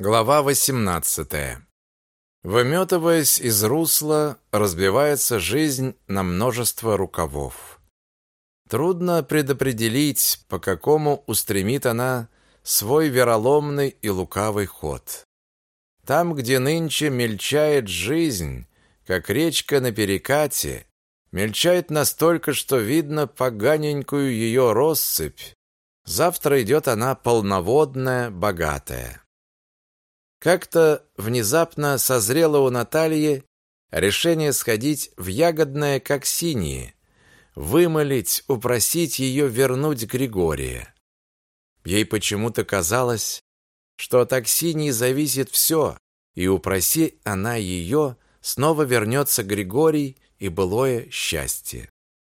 Глава 18. Выметываясь из русла, разбивается жизнь на множество рукавов. Трудно предопределить, по какому устремит она свой вероломный и лукавый ход. Там, где нынче мельчает жизнь, как речка на перекате, мельчает настолько, что видно поганенькую ее россыпь, завтра идет она полноводная, богатая. Как-то внезапно созрело у Натальи решение сходить в ягодное, как синие, вымолить, упросить ее вернуть Григория. Ей почему-то казалось, что от Аксинии зависит все, и упроси она ее, снова вернется Григорий и былое счастье.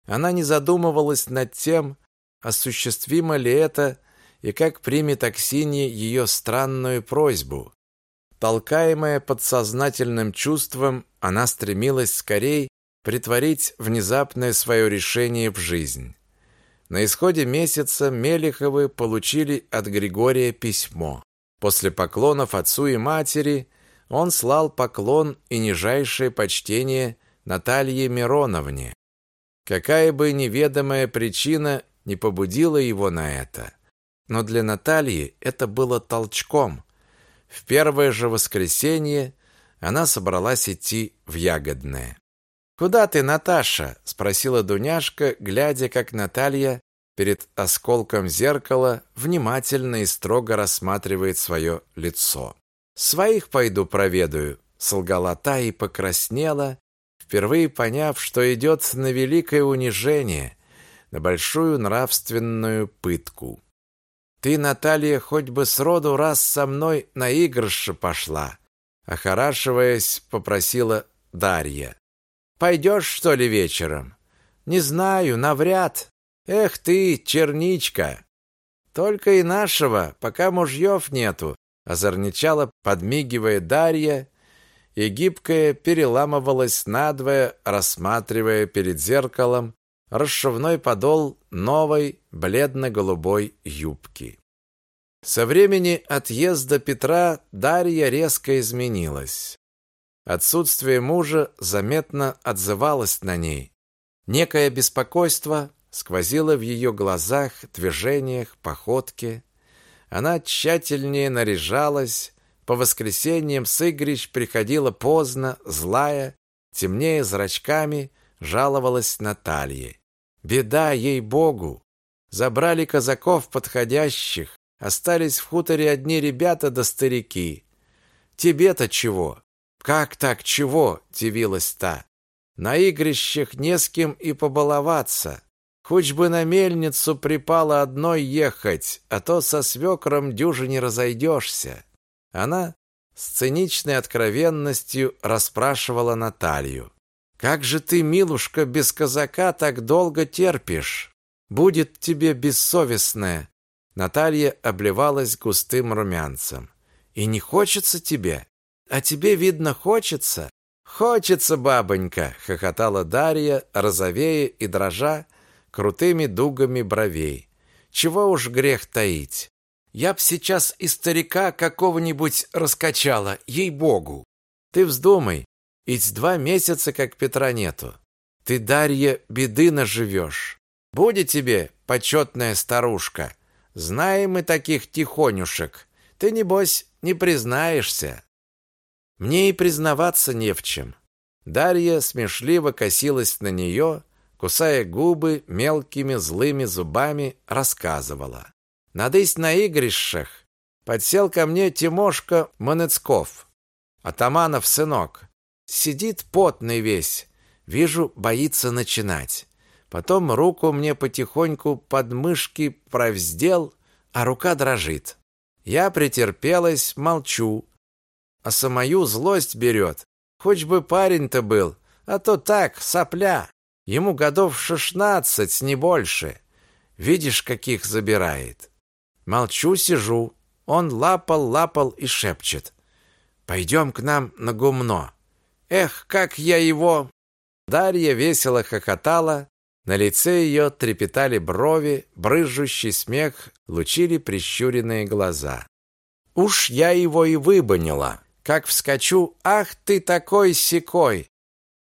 Она не задумывалась над тем, осуществимо ли это и как примет Аксинья ее странную просьбу, Толкаемая подсознательным чувством, она стремилась скорей притворить внезапное свое решение в жизнь. На исходе месяца Мелиховы получили от Григория письмо. После поклонов отцу и матери он слал поклон и нижайшее почтение Наталье Мироновне. Какая бы неведомая причина не побудила его на это, но для Натальи это было толчком – в первое же воскресенье она собралась идти в Ягодное. «Куда ты, Наташа?» – спросила Дуняшка, глядя, как Наталья перед осколком зеркала внимательно и строго рассматривает свое лицо. «Своих пойду проведаю», – солгала та и покраснела, впервые поняв, что идет на великое унижение, на большую нравственную пытку. Ты, Наталья, хоть бы сроду раз со мной на игрыше пошла, охорашиваясь, попросила Дарья. Пойдешь, что ли, вечером? Не знаю, навряд. Эх ты, черничка. Только и нашего, пока мужьев нету, озорничала, подмигивая Дарья, и гибкая переламывалась надвое, рассматривая перед зеркалом расшивной подол новой бледно-голубой юбки. Со времени отъезда Петра Дарья резко изменилась. Отсутствие мужа заметно отзывалось на ней. Некое беспокойство сквозило в ее глазах, движениях, походке. Она тщательнее наряжалась, по воскресеньям с игрищ приходила поздно, злая, темнее зрачками, жаловалась Наталье. Беда ей-богу! Забрали казаков подходящих, остались в хуторе одни ребята да старики. Тебе-то чего? Как так чего? Дивилась та. На игрищах не с кем и побаловаться. Хоть бы на мельницу припало одной ехать, а то со свекром дюже не разойдешься. Она с циничной откровенностью расспрашивала Наталью. Как же ты, милушка, без казака так долго терпишь? Будет тебе бессовестная. Наталья обливалась густым румянцем. И не хочется тебе? А тебе, видно, хочется? Хочется, бабонька, хохотала Дарья, розовея и дрожа крутыми дугами бровей. Чего уж грех таить? Я б сейчас и старика какого-нибудь раскачала, ей-богу. Ты вздумай, ведь два месяца как Петра нету. Ты, Дарья, беды наживешь. Будет тебе, почетная старушка. Знаем мы таких тихонюшек. Ты, небось, не признаешься. Мне и признаваться не в чем. Дарья смешливо косилась на нее, кусая губы мелкими злыми зубами, рассказывала. Надысь на игрищах. Подсел ко мне Тимошка Манецков, атаманов сынок. Сидит потный весь. Вижу, боится начинать. Потом руку мне потихоньку под мышки провздел, а рука дрожит. Я претерпелась, молчу. А самую злость берет. Хоть бы парень-то был, а то так, сопля. Ему годов шестнадцать, не больше. Видишь, каких забирает. Молчу, сижу. Он лапал, лапал и шепчет. Пойдем к нам на гумно. Эх, как я его!» Дарья весело хохотала, на лице ее трепетали брови, брызжущий смех лучили прищуренные глаза. Уж я его и выбанила. Как вскочу, ах ты такой секой,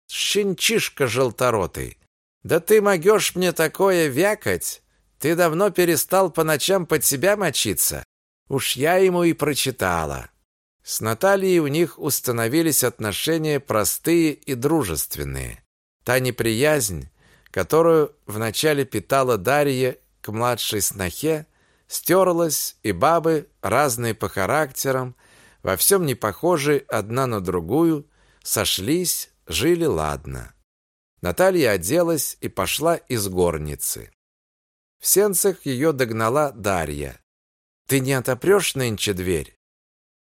щенчишка желторотый. Да ты могешь мне такое вякать? Ты давно перестал по ночам под себя мочиться? Уж я ему и прочитала. С Натальей у них установились отношения простые и дружественные. Та неприязнь, которую вначале питала Дарья к младшей снохе, стерлась, и бабы, разные по характерам, во всем не похожие одна на другую, сошлись, жили ладно. Наталья оделась и пошла из горницы. В сенцах ее догнала Дарья. «Ты не отопрешь нынче дверь?»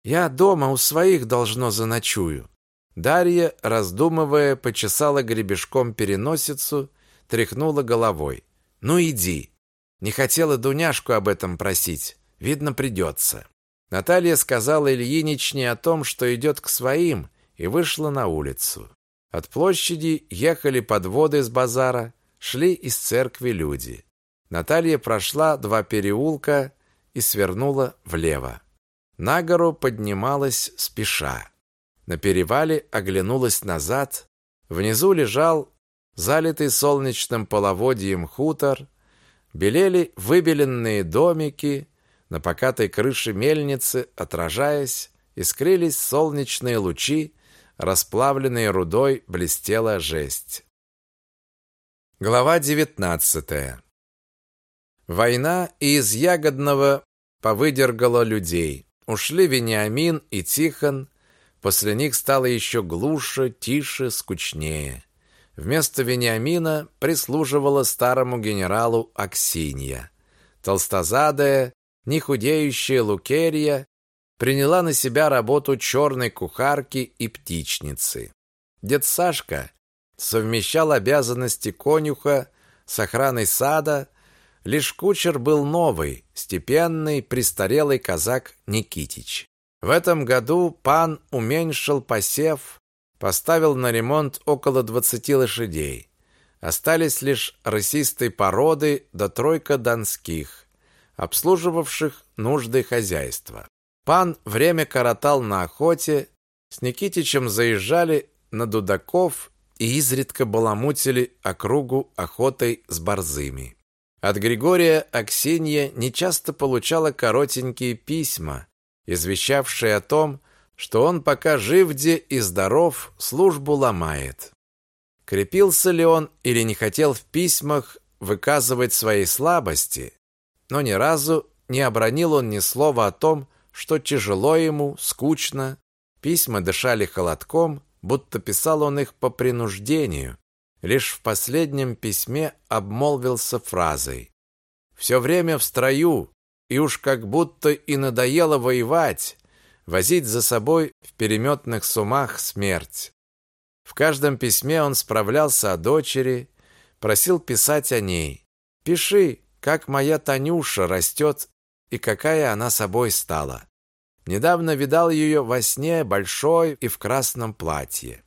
«Я дома у своих должно заночую». Дарья, раздумывая, почесала гребешком переносицу, тряхнула головой. «Ну иди». Не хотела Дуняшку об этом просить. Видно, придется. Наталья сказала Ильиничне о том, что идет к своим, и вышла на улицу. От площади ехали подводы с базара, шли из церкви люди. Наталья прошла два переулка и свернула влево. На гору поднималась спеша. На перевале оглянулась назад. Внизу лежал залитый солнечным половодьем хутор, белели выбеленные домики, на покатой крыше мельницы, отражаясь, искрились солнечные лучи, расплавленной рудой блестела жесть. Глава девятнадцатая. Война и из Ягодного повыдергала людей. Ушли Вениамин и Тихон, после них стало еще глуше, тише, скучнее. Вместо Вениамина прислуживала старому генералу Аксинья. Толстозадая, нехудеющая Лукерья приняла на себя работу черной кухарки и птичницы. Дед Сашка совмещал обязанности конюха с охраной сада, лишь кучер был новый, степенный, престарелый казак Никитич. В этом году пан уменьшил посев, поставил на ремонт около двадцати лошадей. Остались лишь рысистой породы да тройка донских, обслуживавших нужды хозяйства. Пан время коротал на охоте, с Никитичем заезжали на дудаков и изредка баламутили округу охотой с борзыми. От Григория Аксинья нечасто получала коротенькие письма, извещавшие о том, что он пока жив где и здоров, службу ломает. Крепился ли он или не хотел в письмах выказывать свои слабости, но ни разу не обронил он ни слова о том, что тяжело ему, скучно. Письма дышали холодком, будто писал он их по принуждению. Лишь в последнем письме обмолвился фразой «Все время в строю, и уж как будто и надоело воевать, возить за собой в переметных сумах смерть». В каждом письме он справлялся о дочери, просил писать о ней. «Пиши, как моя Танюша растет и какая она собой стала. Недавно видал ее во сне большой и в красном платье.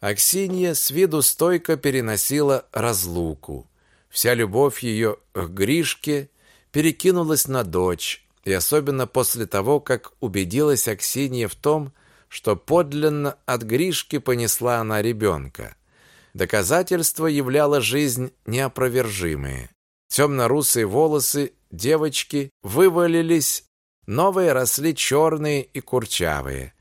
Аксинья с виду стойко переносила разлуку. Вся любовь ее к Гришке перекинулась на дочь, и особенно после того, как убедилась Аксинья в том, что подлинно от Гришки понесла она ребенка. Доказательство являло жизнь неопровержимые. Темно-русые волосы девочки вывалились, новые росли черные и курчавые.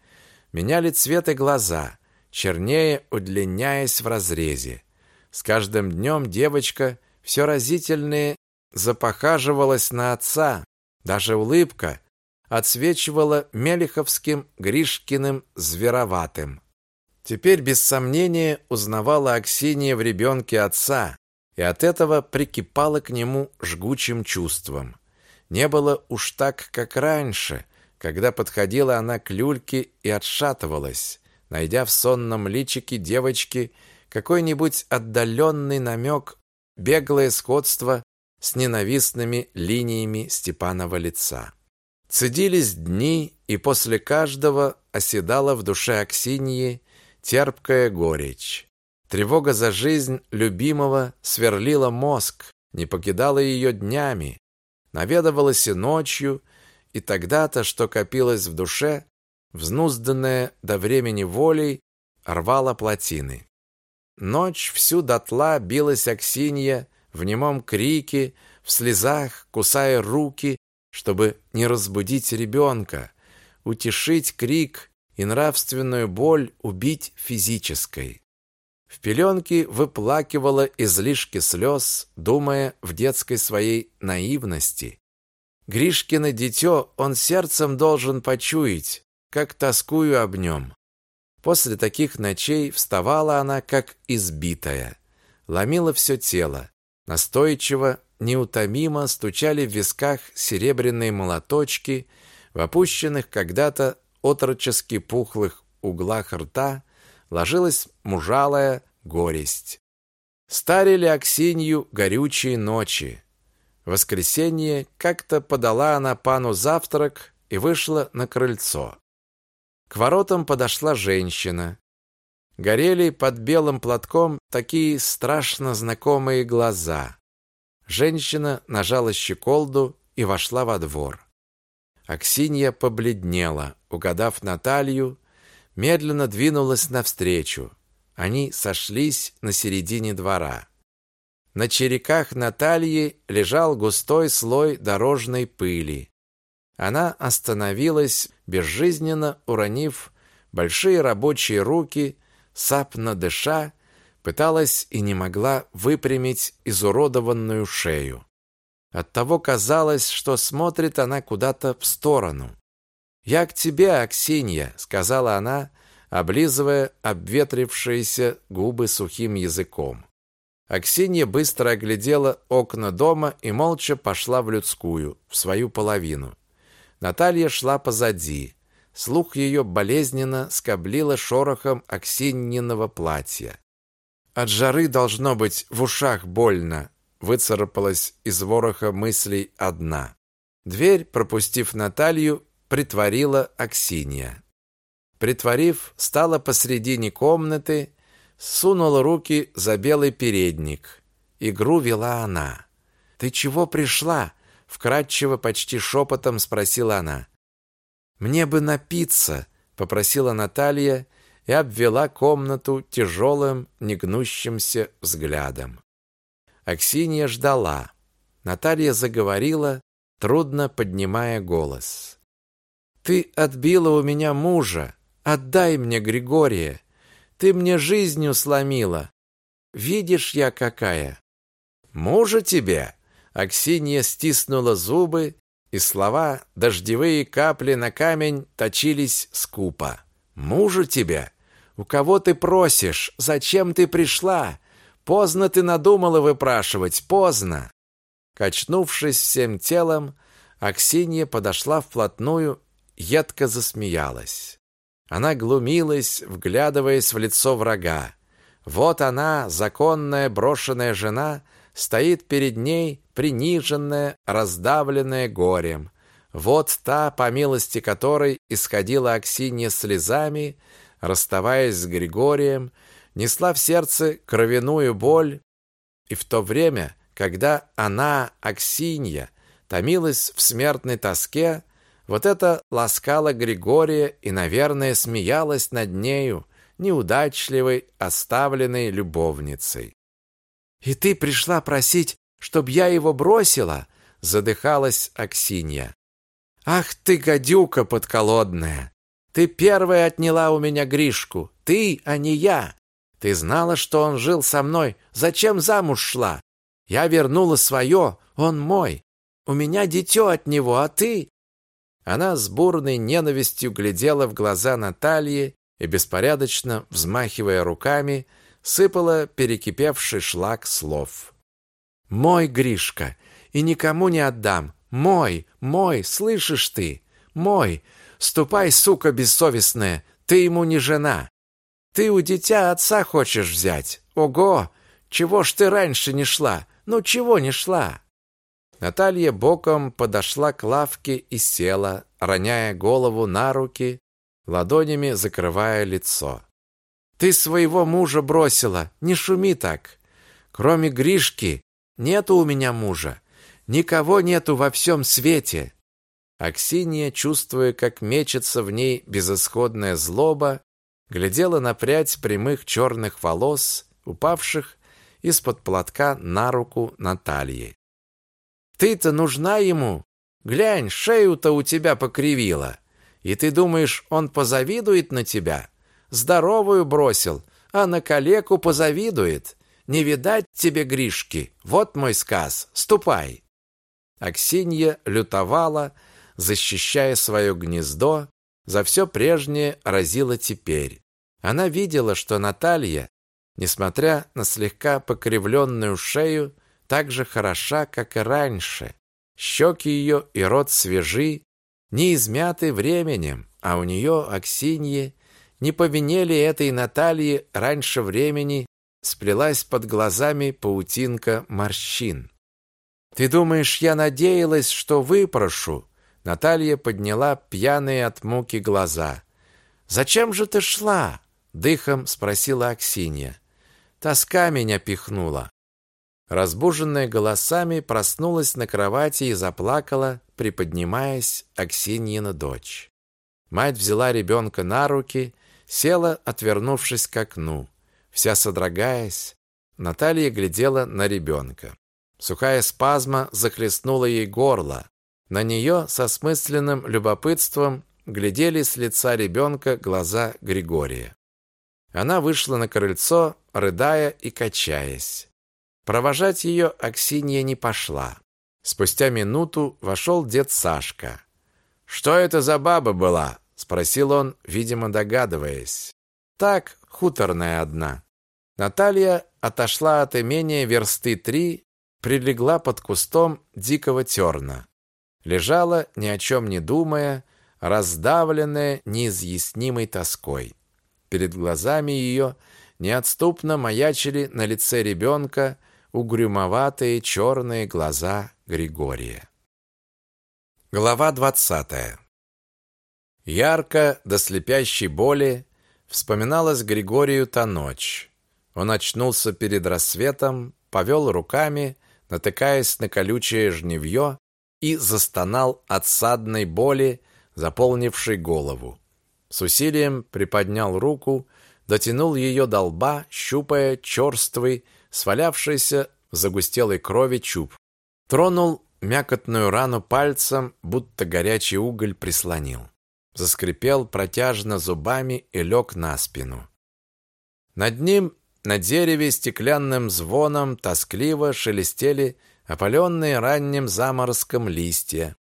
Меняли цвет и глаза, чернее удлиняясь в разрезе. С каждым днем девочка все разительнее запохаживалась на отца. Даже улыбка отсвечивала Мелиховским Гришкиным звероватым. Теперь без сомнения узнавала Аксинья в ребенке отца, и от этого прикипала к нему жгучим чувством. Не было уж так, как раньше, когда подходила она к люльке и отшатывалась, найдя в сонном личике девочки какой-нибудь отдаленный намек, беглое сходство с ненавистными линиями Степанова лица. Цедились дни, и после каждого оседала в душе Аксиньи терпкая горечь. Тревога за жизнь любимого сверлила мозг, не покидала ее днями, наведывалась и ночью, и тогда-то, что копилось в душе, взнузданное до времени волей, рвало плотины. Ночь всю дотла билась Аксинья в немом крике, в слезах, кусая руки, чтобы не разбудить ребенка, утешить крик и нравственную боль убить физической. В пеленке выплакивала излишки слез, думая в детской своей наивности. Гришкино дитё он сердцем должен почуять, как тоскую об нем. После таких ночей вставала она, как избитая. Ломила все тело. Настойчиво, неутомимо стучали в висках серебряные молоточки, в опущенных когда-то отрочески пухлых углах рта ложилась мужалая горесть. Старили Аксинью горючие ночи. В воскресенье как-то подала она пану завтрак и вышла на крыльцо. К воротам подошла женщина. Горели под белым платком такие страшно знакомые глаза. Женщина нажала щеколду и вошла во двор. Аксинья побледнела, угадав Наталью, медленно двинулась навстречу. Они сошлись на середине двора. На череках Натальи лежал густой слой дорожной пыли. Она остановилась, безжизненно уронив большие рабочие руки, сапно дыша, пыталась и не могла выпрямить изуродованную шею. Оттого казалось, что смотрит она куда-то в сторону. «Я к тебе, Аксинья», — сказала она, облизывая обветрившиеся губы сухим языком. Аксинья быстро оглядела окна дома и молча пошла в людскую, в свою половину. Наталья шла позади. Слух ее болезненно скоблило шорохом Аксиньиного платья. От жары должно быть в ушах больно, выцарапалась из вороха мыслей одна. Дверь, пропустив Наталью, притворила Аксинья. Притворив, стала посредине комнаты, сунула руки за белый передник. Игру вела она. «Ты чего пришла?» Вкрадчиво, почти шепотом спросила она. Мне бы напиться, попросила Наталья и обвела комнату тяжелым, негнущимся взглядом. Аксинья ждала. Наталья заговорила, трудно поднимая голос. Ты отбила у меня мужа. Отдай мне Григория. Ты мне жизнью сломила. Видишь я какая? Мужа тебе? Аксинья стиснула зубы, и слова, дождевые капли на камень, точились скупо. «Мужу тебя? У кого ты просишь? Зачем ты пришла? Поздно ты надумала выпрашивать, поздно!» Качнувшись всем телом, Аксинья подошла вплотную, едко засмеялась. Она глумилась, вглядываясь в лицо врага. Вот она, законная брошенная жена, стоит перед ней приниженная, раздавленная горем. Вот та, по милости которой исходила Аксинья слезами, расставаясь с Григорием, несла в сердце кровяную боль, и в то время, когда она, Аксинья, томилась в смертной тоске, вот это ласкала Григория и, наверное, смеялась над нею, неудачливой, оставленной любовницей. «И ты пришла просить, чтоб я его бросила?» задыхалась Аксинья. «Ах ты, гадюка подколодная! Ты первая отняла у меня Гришку, ты, а не я! Ты знала, что он жил со мной, зачем замуж шла? Я вернула свое, он мой. У меня дитё от него, а ты...» Она с бурной ненавистью глядела в глаза Натальи и, беспорядочно взмахивая руками, сыпала перекипевший шлак слов. «Мой, Гришка, и никому не отдам! Мой, мой, слышишь ты? Мой! Ступай, сука бессовестная, ты ему не жена! Ты у дитя отца хочешь взять! Ого! Чего ж ты раньше не шла? Ну чего не шла?» Наталья боком подошла к лавке и села, роняя голову на руки, ладонями закрывая лицо. Ты своего мужа бросила, не шуми так. Кроме Гришки нету у меня мужа. Никого нету во всем свете. Аксинья, чувствуя, как мечется в ней безысходная злоба, глядела на прядь прямых черных волос, упавших из-под платка на руку Натальи. «Ты-то нужна ему? Глянь, шею-то у тебя покривила. И ты думаешь, он позавидует на тебя? Здоровую бросил, а на калеку позавидует. Не видать тебе Гришки. Вот мой сказ. Ступай!» Аксинья лютовала, защищая свое гнездо, за все прежнее разила теперь. Она видела, что Наталья, несмотря на слегка покривленную шею, так же хороша, как и раньше. Щеки ее и рот свежи, не измяты временем, а у нее, Аксиньи, не по вине этой Натальи раньше времени сплелась под глазами паутинка морщин. «Ты думаешь, я надеялась, что выпрошу?» Наталья подняла пьяные от муки глаза. «Зачем же ты шла?» — дыхом спросила Аксинья. «Тоска меня пихнула». Разбуженная голосами, проснулась на кровати и заплакала, приподнимаясь Аксиньина дочь. Мать взяла ребенка на руки, села, отвернувшись к окну. Вся содрогаясь, Наталья глядела на ребенка. Сухая спазма захлестнула ей горло. На нее со смысленным любопытством глядели с лица ребенка глаза Григория. Она вышла на крыльцо, рыдая и качаясь. Провожать ее Аксинья не пошла. Спустя минуту вошел дед Сашка. «Что это за баба была?» — спросил он, видимо, догадываясь. «Так, хуторная одна». Наталья отошла от имения версты три, прилегла под кустом дикого терна. Лежала, ни о чем не думая, раздавленная неизъяснимой тоской. Перед глазами ее неотступно маячили на лице ребенка угрюмоватые черные глаза Григория. Глава двадцатая. Ярко до слепящей боли вспоминалась Григорию та ночь. Он очнулся перед рассветом, повел руками, натыкаясь на колючее жневье, и застонал от садной боли, заполнившей голову. С усилием приподнял руку, дотянул ее до лба, щупая черствый, свалявшийся в загустелой крови чуб. Тронул мякотную рану пальцем, будто горячий уголь прислонил. Заскрипел протяжно зубами и лег на спину. Над ним на дереве стеклянным звоном тоскливо шелестели опаленные ранним заморозком листья.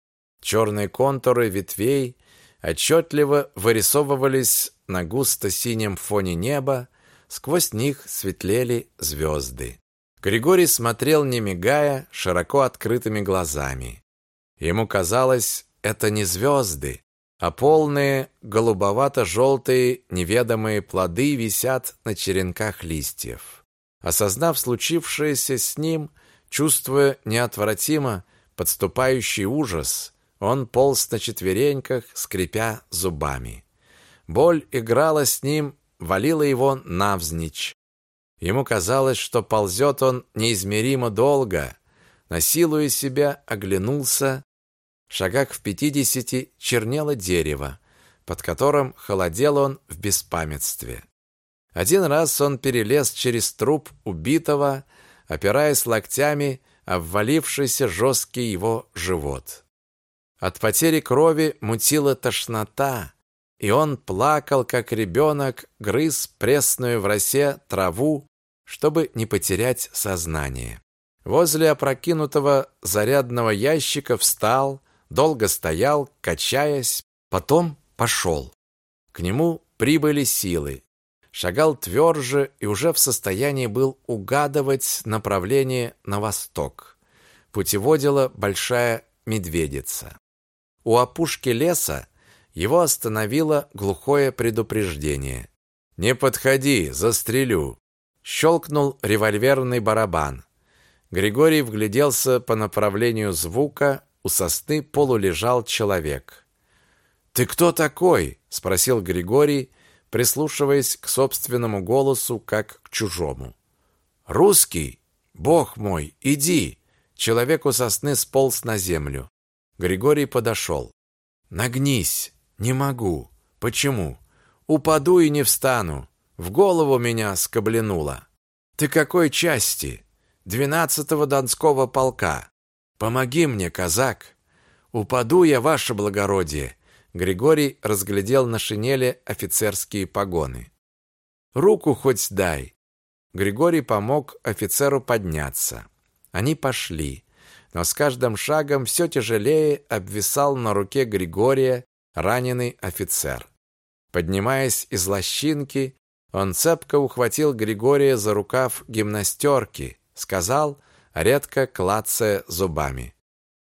Черные контуры ветвей отчетливо вырисовывались на густо-синем фоне неба, сквозь них светлели звезды. Григорий смотрел, не мигая, широко открытыми глазами. Ему казалось, это не звезды, а полные голубовато-желтые неведомые плоды висят на черенках листьев. Осознав случившееся с ним, чувствуя неотвратимо подступающий ужас, он полз на четвереньках, скрипя зубами. Боль играла с ним, валила его навзничь. Ему казалось, что ползет он неизмеримо долго. Насилуя себя, оглянулся шагах в пятидесяти чернело дерево, под которым холодел он в беспамятстве. Один раз он перелез через труп убитого, опираясь локтями обвалившийся жесткий его живот. От потери крови мутила тошнота, и он плакал, как ребенок, грыз пресную в росе траву, чтобы не потерять сознание. Возле опрокинутого зарядного ящика встал, долго стоял, качаясь, потом пошел. К нему прибыли силы. Шагал тверже и уже в состоянии был угадывать направление на восток. Путеводила большая медведица. У опушки леса его остановило глухое предупреждение. «Не подходи, застрелю!» Щелкнул револьверный барабан. Григорий вгляделся по направлению звука у сосны полулежал человек. «Ты кто такой?» — спросил Григорий, прислушиваясь к собственному голосу, как к чужому. «Русский? Бог мой, иди!» Человек у сосны сполз на землю. Григорий подошел. Нагнись. Не могу. Почему? Упаду и не встану. В голову меня скобленуло. Ты какой части? Двенадцатого Донского полка. Помоги мне, казак. Упаду я, ваше благородие. Григорий разглядел на шинели офицерские погоны. Руку хоть дай. Григорий помог офицеру подняться. Они пошли, но с каждым шагом все тяжелее обвисал на руке Григория раненый офицер. Поднимаясь из лощинки, он цепко ухватил Григория за рукав гимнастерки, сказал, редко клацая зубами.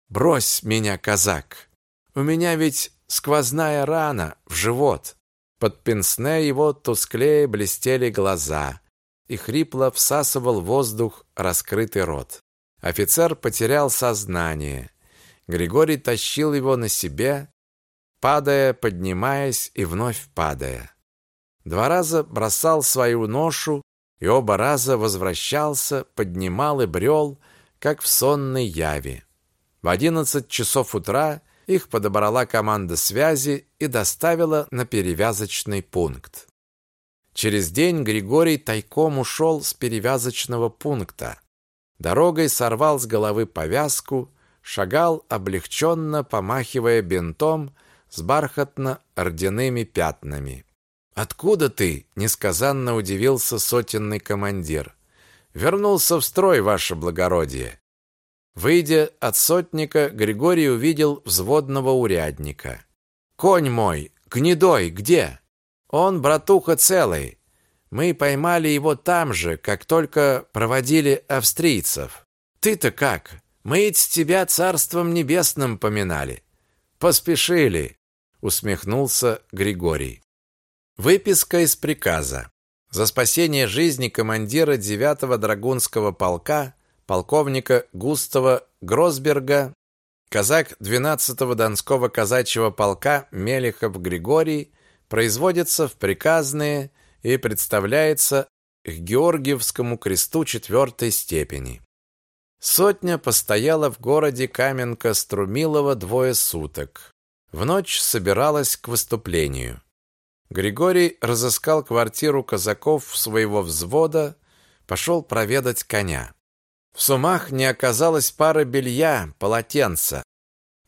«Брось меня, казак! У меня ведь сквозная рана в живот!» Под пенсне его тусклее блестели глаза, и хрипло всасывал воздух раскрытый рот. Офицер потерял сознание. Григорий тащил его на себе, падая, поднимаясь и вновь падая. Два раза бросал свою ношу и оба раза возвращался, поднимал и брел, как в сонной яве. В одиннадцать часов утра их подобрала команда связи и доставила на перевязочный пункт. Через день Григорий тайком ушел с перевязочного пункта. Дорогой сорвал с головы повязку, шагал облегченно, помахивая бинтом с бархатно-орденными пятнами. «Откуда ты?» – несказанно удивился сотенный командир. «Вернулся в строй, ваше благородие». Выйдя от сотника, Григорий увидел взводного урядника. «Конь мой, гнедой, где?» Он, братуха, целый. Мы поймали его там же, как только проводили австрийцев. Ты-то как? Мы ведь тебя царством небесным поминали. Поспешили, усмехнулся Григорий. Выписка из приказа. За спасение жизни командира 9-го драгунского полка полковника Густава Гросберга казак 12-го Донского казачьего полка Мелехов Григорий производится в приказные и представляется к Георгиевскому кресту четвертой степени. Сотня постояла в городе Каменка-Струмилово двое суток. В ночь собиралась к выступлению. Григорий разыскал квартиру казаков своего взвода, пошел проведать коня. В сумах не оказалось пары белья, полотенца.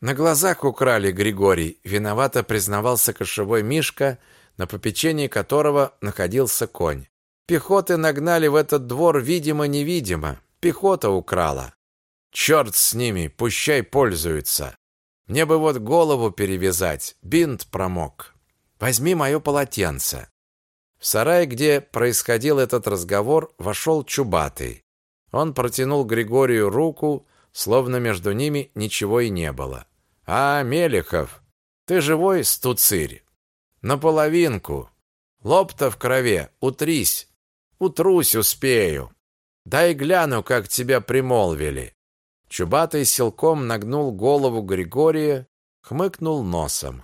На глазах украли Григорий, виновато признавался кошевой Мишка, на попечении которого находился конь. Пехоты нагнали в этот двор видимо-невидимо. Пехота украла. Черт с ними, пущай пользуются. Мне бы вот голову перевязать, бинт промок. Возьми мое полотенце. В сарай, где происходил этот разговор, вошел Чубатый. Он протянул Григорию руку, словно между ними ничего и не было. «А, Мелехов, ты живой, стуцирь?» «Наполовинку. Лоб-то в крови, утрись. Утрусь успею. Дай гляну, как тебя примолвили». Чубатый силком нагнул голову Григория, хмыкнул носом.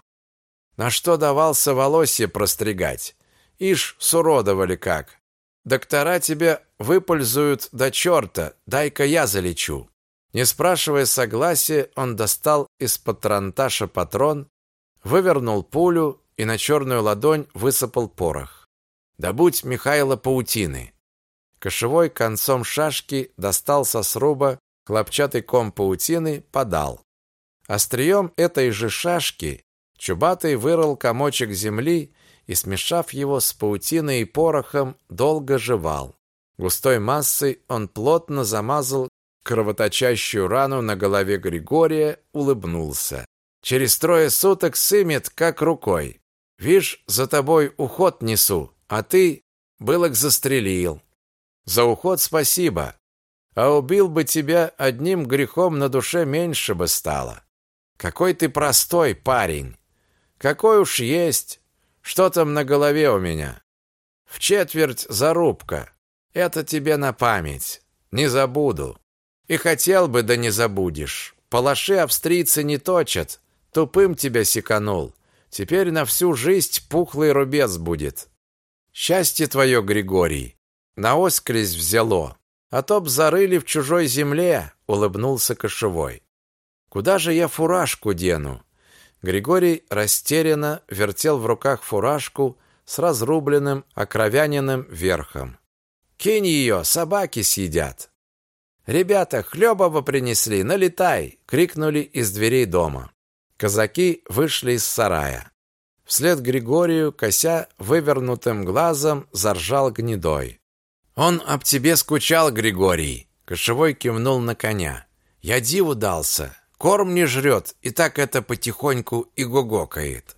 «На что давался волосье простригать? Ишь, суродовали как. Доктора тебя выпользуют до черта, дай-ка я залечу». Не спрашивая согласия, он достал из патронташа патрон, вывернул пулю и на черную ладонь высыпал порох. «Добудь Михайла паутины!» Кошевой концом шашки достал со сруба хлопчатый ком паутины, подал. Острием этой же шашки Чубатый вырыл комочек земли и, смешав его с паутиной и порохом, долго жевал. Густой массой он плотно замазал кровоточащую рану на голове Григория, улыбнулся. Через трое суток сымет, как рукой. Вишь, за тобой уход несу, а ты былок застрелил. За уход спасибо. А убил бы тебя одним грехом на душе меньше бы стало. Какой ты простой парень. Какой уж есть. Что там на голове у меня? В четверть зарубка. Это тебе на память. Не забуду. И хотел бы, да не забудешь. Палаши австрийцы не точат. Тупым тебя секанул. Теперь на всю жизнь пухлый рубец будет. Счастье твое, Григорий, на оскрезь взяло. А то б зарыли в чужой земле, улыбнулся кошевой. Куда же я фуражку дену? Григорий растерянно вертел в руках фуражку с разрубленным окровяненным верхом. «Кинь ее, собаки съедят!» «Ребята, хлебова принесли, налетай!» — крикнули из дверей дома. Казаки вышли из сарая. Вслед Григорию, кося вывернутым глазом, заржал гнедой. «Он об тебе скучал, Григорий!» Кошевой кивнул на коня. «Я диву дался. Корм не жрет, и так это потихоньку и гогокает».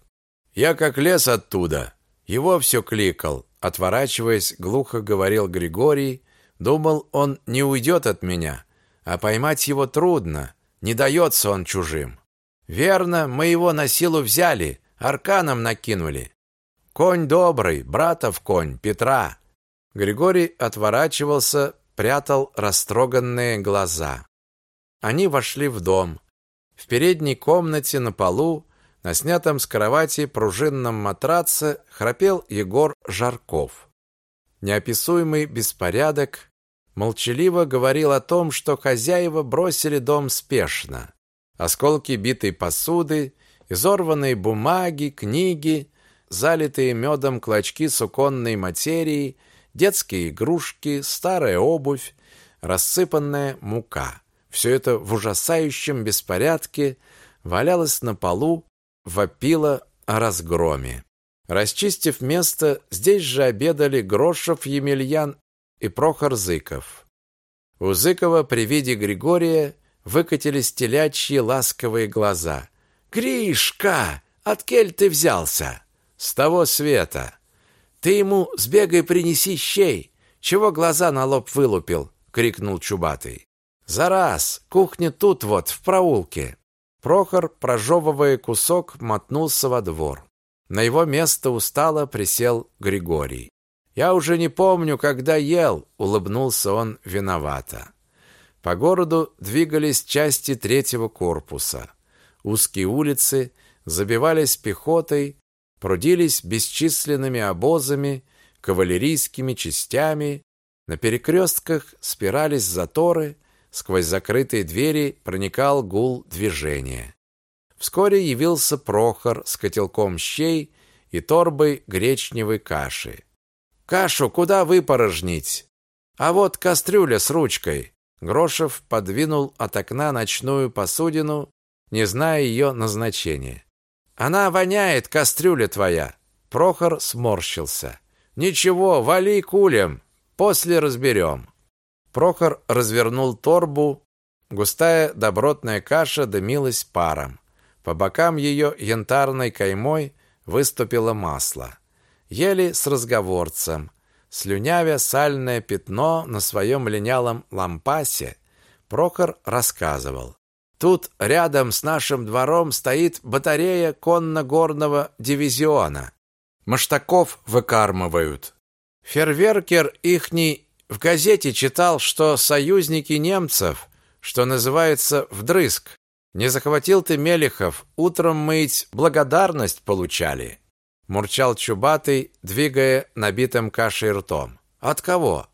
«Я как лес оттуда. Его все кликал». Отворачиваясь, глухо говорил Григорий. Думал, он не уйдет от меня. А поймать его трудно. Не дается он чужим. Верно, мы его на силу взяли, арканом накинули. Конь добрый, братов конь, Петра. Григорий отворачивался, прятал растроганные глаза. Они вошли в дом. В передней комнате на полу, на снятом с кровати пружинном матраце, храпел Егор Жарков. Неописуемый беспорядок молчаливо говорил о том, что хозяева бросили дом спешно. Осколки битой посуды, изорванные бумаги, книги, залитые медом клочки суконной материи – детские игрушки, старая обувь, рассыпанная мука. Все это в ужасающем беспорядке валялось на полу, вопило о разгроме. Расчистив место, здесь же обедали Грошев, Емельян и Прохор Зыков. У Зыкова при виде Григория выкатились телячьи ласковые глаза. «Гришка, от кель ты взялся?» «С того света!» Ты ему сбегай принеси щей. Чего глаза на лоб вылупил? крикнул Чубатый. За раз, кухня тут вот, в проулке. Прохор, прожевывая кусок, мотнулся во двор. На его место устало присел Григорий. Я уже не помню, когда ел, улыбнулся он виновато. По городу двигались части третьего корпуса. Узкие улицы забивались пехотой, прудились бесчисленными обозами, кавалерийскими частями, на перекрестках спирались заторы, сквозь закрытые двери проникал гул движения. Вскоре явился Прохор с котелком щей и торбой гречневой каши. «Кашу куда выпорожнить?» «А вот кастрюля с ручкой». Грошев подвинул от окна ночную посудину, не зная ее назначения. Она воняет, кастрюля твоя. Прохор сморщился. Ничего, вали кулем, после разберем. Прохор развернул торбу. Густая добротная каша дымилась паром. По бокам ее янтарной каймой выступило масло. Ели с разговорцем. Слюнявя сальное пятно на своем линялом лампасе, Прохор рассказывал. Тут рядом с нашим двором стоит батарея конно-горного дивизиона. Маштаков выкармывают. Ферверкер ихний в газете читал, что союзники немцев, что называется, вдрызг. Не захватил ты Мелехов, утром мы ведь благодарность получали. Мурчал Чубатый, двигая набитым кашей ртом. От кого?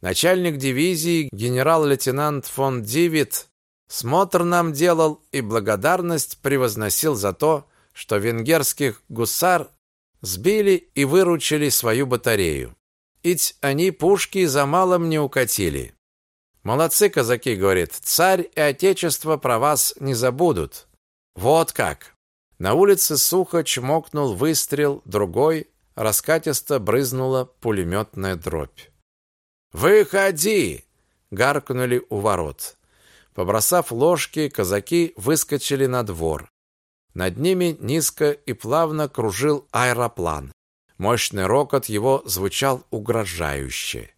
Начальник дивизии генерал-лейтенант фон Дивит Смотр нам делал и благодарность превозносил за то, что венгерских гусар сбили и выручили свою батарею. Ить они пушки за малым не укатили. Молодцы казаки, говорит, царь и отечество про вас не забудут. Вот как. На улице сухо чмокнул выстрел, другой раскатисто брызнула пулеметная дробь. «Выходи!» — гаркнули у ворот. Побросав ложки, казаки выскочили на двор. Над ними низко и плавно кружил аэроплан. Мощный рокот его звучал угрожающе.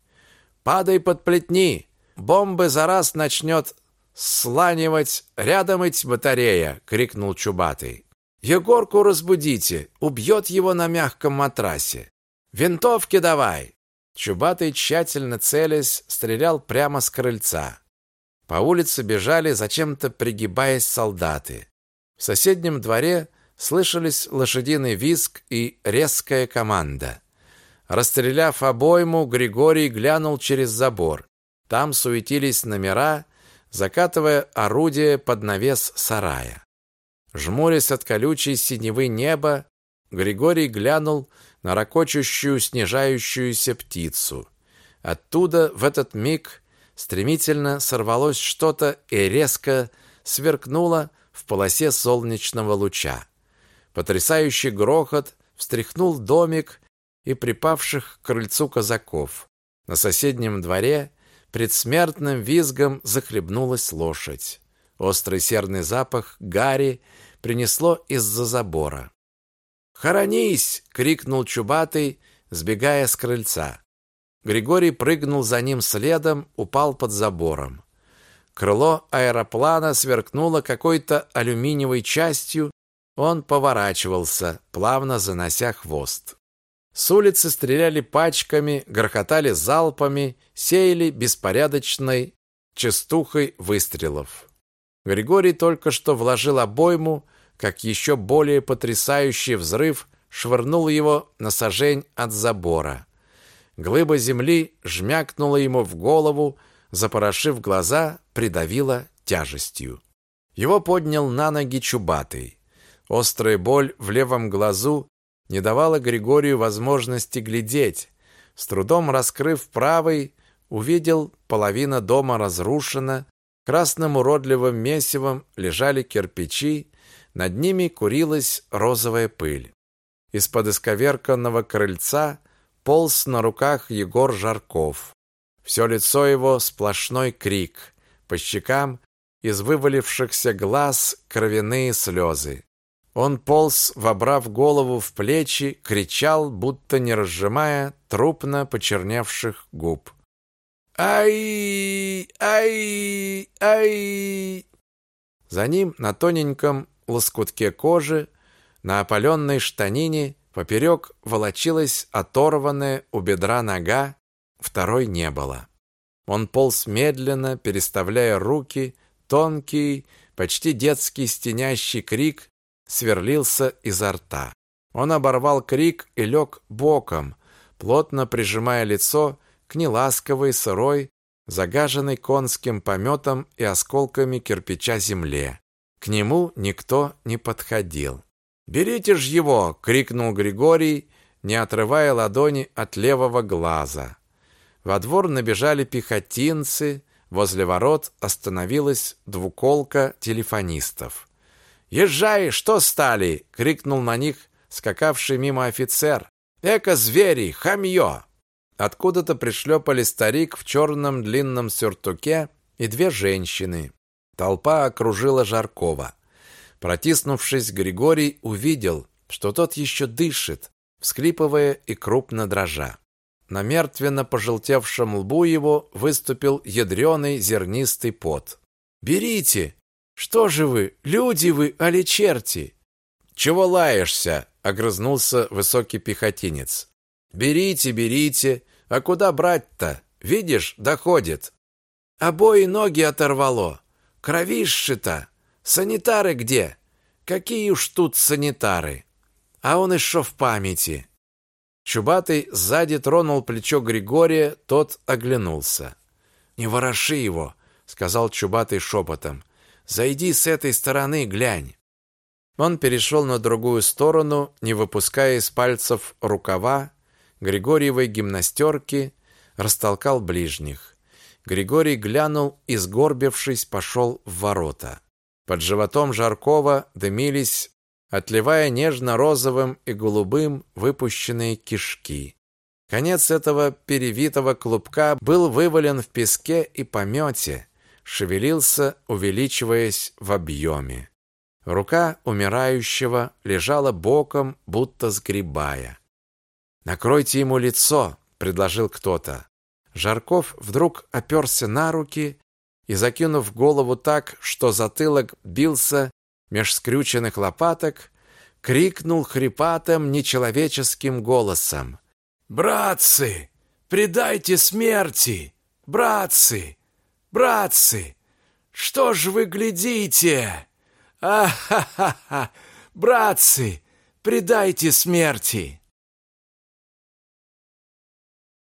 «Падай под плетни! Бомбы за раз начнет сланивать рядом идь батарея!» — крикнул Чубатый. «Егорку разбудите! Убьет его на мягком матрасе! Винтовки давай!» Чубатый, тщательно целясь, стрелял прямо с крыльца. По улице бежали, зачем-то пригибаясь солдаты. В соседнем дворе слышались лошадиный визг и резкая команда. Расстреляв обойму, Григорий глянул через забор. Там суетились номера, закатывая орудие под навес сарая. Жмурясь от колючей синевы неба, Григорий глянул на ракочущую снижающуюся птицу. Оттуда в этот миг стремительно сорвалось что-то и резко сверкнуло в полосе солнечного луча. Потрясающий грохот встряхнул домик и припавших к крыльцу казаков. На соседнем дворе предсмертным визгом захлебнулась лошадь. Острый серный запах гари принесло из-за забора. «Хоронись!» — крикнул Чубатый, сбегая с крыльца. Григорий прыгнул за ним следом, упал под забором. Крыло аэроплана сверкнуло какой-то алюминиевой частью, он поворачивался, плавно занося хвост. С улицы стреляли пачками, грохотали залпами, сеяли беспорядочной частухой выстрелов. Григорий только что вложил обойму, как еще более потрясающий взрыв швырнул его на сажень от забора. Глыба земли жмякнула ему в голову, запорошив глаза, придавила тяжестью. Его поднял на ноги Чубатый. Острая боль в левом глазу не давала Григорию возможности глядеть. С трудом раскрыв правый, увидел, половина дома разрушена, красным уродливым месивом лежали кирпичи, над ними курилась розовая пыль. Из-под исковерканного крыльца полз на руках Егор Жарков. Все лицо его сплошной крик, по щекам из вывалившихся глаз кровяные слезы. Он полз, вобрав голову в плечи, кричал, будто не разжимая трупно почерневших губ. «Ай! Ай! Ай!» За ним на тоненьком лоскутке кожи, на опаленной штанине поперек волочилась оторванная у бедра нога, второй не было. Он полз медленно, переставляя руки, тонкий, почти детский стенящий крик сверлился изо рта. Он оборвал крик и лег боком, плотно прижимая лицо к неласковой, сырой, загаженной конским пометом и осколками кирпича земле. К нему никто не подходил. «Берите ж его!» — крикнул Григорий, не отрывая ладони от левого глаза. Во двор набежали пехотинцы, возле ворот остановилась двуколка телефонистов. «Езжай, что стали!» — крикнул на них скакавший мимо офицер. «Эко звери, хамье!» Откуда-то пришлепали старик в черном длинном сюртуке и две женщины. Толпа окружила Жаркова. Протиснувшись, Григорий увидел, что тот еще дышит, всхлипывая и крупно дрожа. На мертвенно пожелтевшем лбу его выступил ядреный зернистый пот. «Берите! Что же вы, люди вы, али черти?» «Чего лаешься?» — огрызнулся высокий пехотинец. «Берите, берите! А куда брать-то? Видишь, доходит!» «Обои ноги оторвало! Кровище-то! Санитары где? Какие уж тут санитары!» А он еще в памяти. Чубатый сзади тронул плечо Григория, тот оглянулся. «Не вороши его!» — сказал Чубатый шепотом. Зайди с этой стороны, глянь. Он перешел на другую сторону, не выпуская из пальцев рукава Григорьевой гимнастерки, растолкал ближних. Григорий глянул и, сгорбившись, пошел в ворота. Под животом Жаркова дымились, отливая нежно-розовым и голубым выпущенные кишки. Конец этого перевитого клубка был вывален в песке и помете, шевелился, увеличиваясь в объеме. Рука умирающего лежала боком, будто сгребая. «Накройте ему лицо», — предложил кто-то. Жарков вдруг оперся на руки и, закинув голову так, что затылок бился меж скрюченных лопаток, крикнул хрипатым нечеловеческим голосом. «Братцы, предайте смерти! Братцы! Братцы, что ж вы глядите? А-ха-ха-ха! Братцы, предайте смерти!»